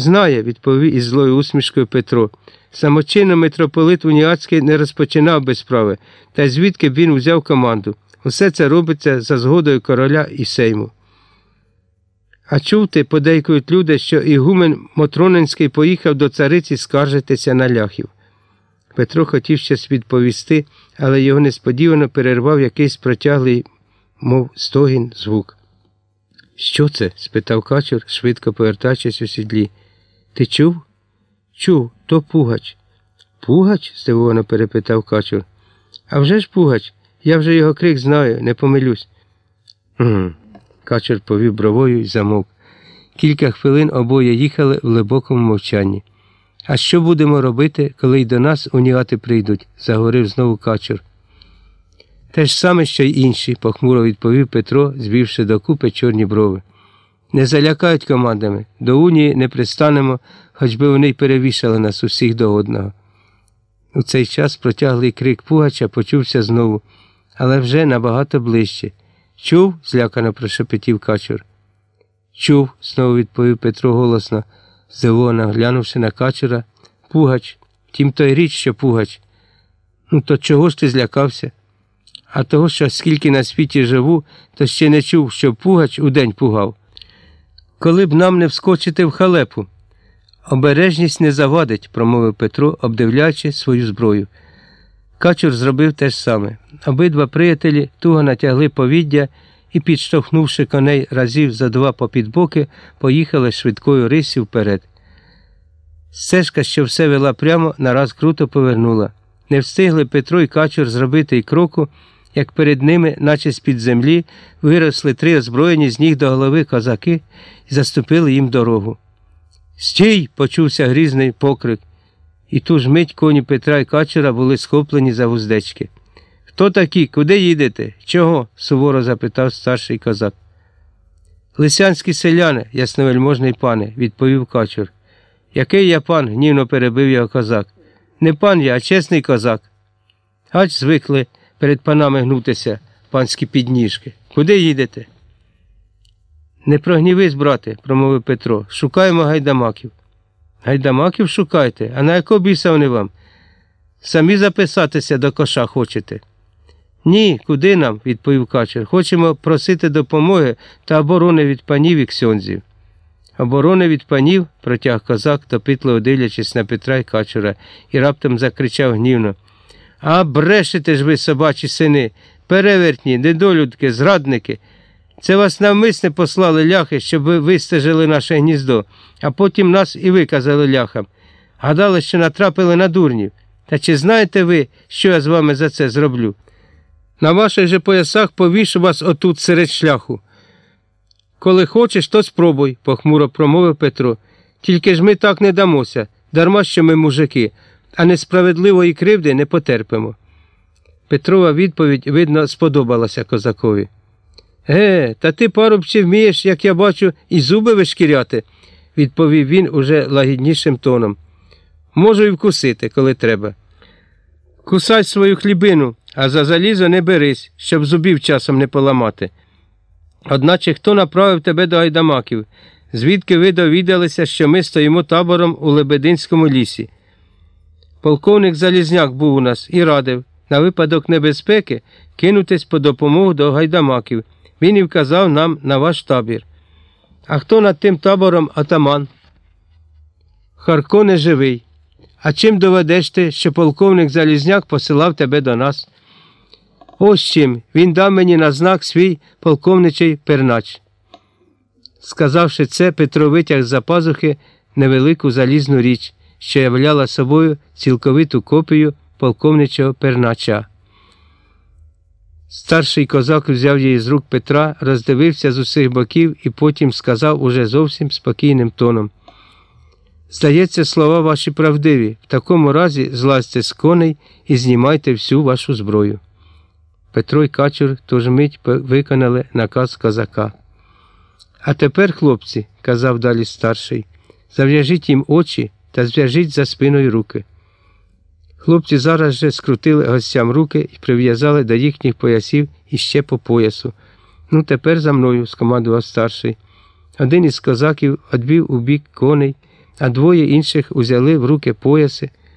Знає, відповів із злою усмішкою Петро. Самочинно митрополит Уніацький не розпочинав без справи, та звідки б він взяв команду. Усе це робиться за згодою короля і сейму. А чув ти, подейкують люди, що Ігумен Мотронинський поїхав до цариці скаржитися на ляхів. Петро хотів щось відповісти, але його несподівано перервав якийсь протяглий, мов стогін, звук. Що це? спитав качур, швидко повертаючись у сідлі. Ти чув? Чув, то пугач. Пугач? здивовано перепитав качур. «А вже ж пугач. Я вже його крик знаю, не помилюсь. «Гм». Качур повів бровою і замовк. Кілька хвилин обоє їхали в глибокому мовчанні. А що будемо робити, коли й до нас уніати прийдуть? заговорив знову качур. Те ж саме, що й інші, похмуро відповів Петро, звівши докупи чорні брови. Не залякають командами, до унії не пристанемо, хоч би вони й перевішали нас усіх до одного. У цей час протяглий крик Пугача почувся знову, але вже набагато ближче. Чув? злякано прошепотів качур. Чув, знову відповів Петро голосно, здивовано глянувши на качура. Пугач. Тім то й річ, що Пугач. Ну, то чого ж ти злякався? А того, що скільки на світі живу, то ще не чув, що Пугач удень пугав. Коли б нам не вскочити в халепу. Обережність не завадить, промовив Петро, обдивляючи свою зброю. Качур зробив те ж саме. Обидва приятелі туго натягли повіддя і, підштовхнувши коней разів за два попід боки, поїхали швидкою рисю вперед. Стежка, що все вела прямо, нараз круто повернула. Не встигли Петро і Качур зробити й кроку, як перед ними, наче з-під землі, виросли три озброєні з ніг до голови козаки і заступили їм дорогу. Стій! почувся грізний покрик, і ту ж мить коні Петра і Качура були схоплені за вуздечки. Хто такі? Куди їдете? Чого? суворо запитав старший козак. Лисянські селяни, ясновельможний пане, відповів Качур. Який я пан? гнівно перебив його козак. Не пан я, а чесний козак. Ач звикли перед панами гнутися, панські підніжки. Куди їдете? Не прогнівись, брате, промовив Петро. Шукаємо гайдамаків. Гайдамаків шукайте, а на якого біса вони вам? Самі записатися до коша хочете? Ні, куди нам, відповів качер. Хочемо просити допомоги та оборони від панів і ксьонзів. Оборони від панів, протяг козак, допитливо дивлячись на Петра і качура, і раптом закричав гнівно. А брешете ж ви, собачі сини, перевертні, недолюдки, зрадники. Це вас навмисне послали ляхи, щоб ви вистежили наше гніздо, а потім нас і виказали ляхам. Гадали, що натрапили на дурнів. Та чи знаєте ви, що я з вами за це зроблю? На ваших же поясах повішу вас отут серед шляху. Коли хочеш, то спробуй, похмуро промовив Петро. Тільки ж ми так не дамося, дарма що ми мужики, а несправедливої кривди не потерпимо. Петрова відповідь, видно, сподобалася козакові. Ге, та ти, парубче, вмієш, як я бачу, і зуби вишкіряти, відповів він уже лагіднішим тоном. Можу і вкусити, коли треба. Кусай свою хлібину, а за залізо не берись, щоб зубів часом не поламати. Одначе хто направив тебе до гайдамаків, звідки ви довідалися, що ми стоїмо табором у Лебединському лісі? Полковник Залізняк був у нас і радив, на випадок небезпеки, кинутись по допомогу до гайдамаків. Він і вказав нам на ваш табір. А хто над тим табором атаман? Харко не живий. А чим доведеш ти, що полковник Залізняк посилав тебе до нас? Ось чим він дав мені на знак свій полковничий пернач. Сказавши це, Петро витяг з-за пазухи невелику залізну річ, що являла собою цілковиту копію полковничого пернача. Старший козак взяв її з рук Петра, роздивився з усіх боків і потім сказав уже зовсім спокійним тоном. Здається, слова ваші правдиві. В такому разі злазьте з коней і знімайте всю вашу зброю. Петро й Качур тож мить виконали наказ козака. А тепер, хлопці, казав далі старший, зав'яжіть їм очі та зв'яжіть за спиною руки. Хлопці зараз же скрутили гостям руки і прив'язали до їхніх поясів іще по поясу. Ну, тепер за мною, скомандував старший. Один із козаків одвів у бік коней, а двоє інших узяли в руки пояси,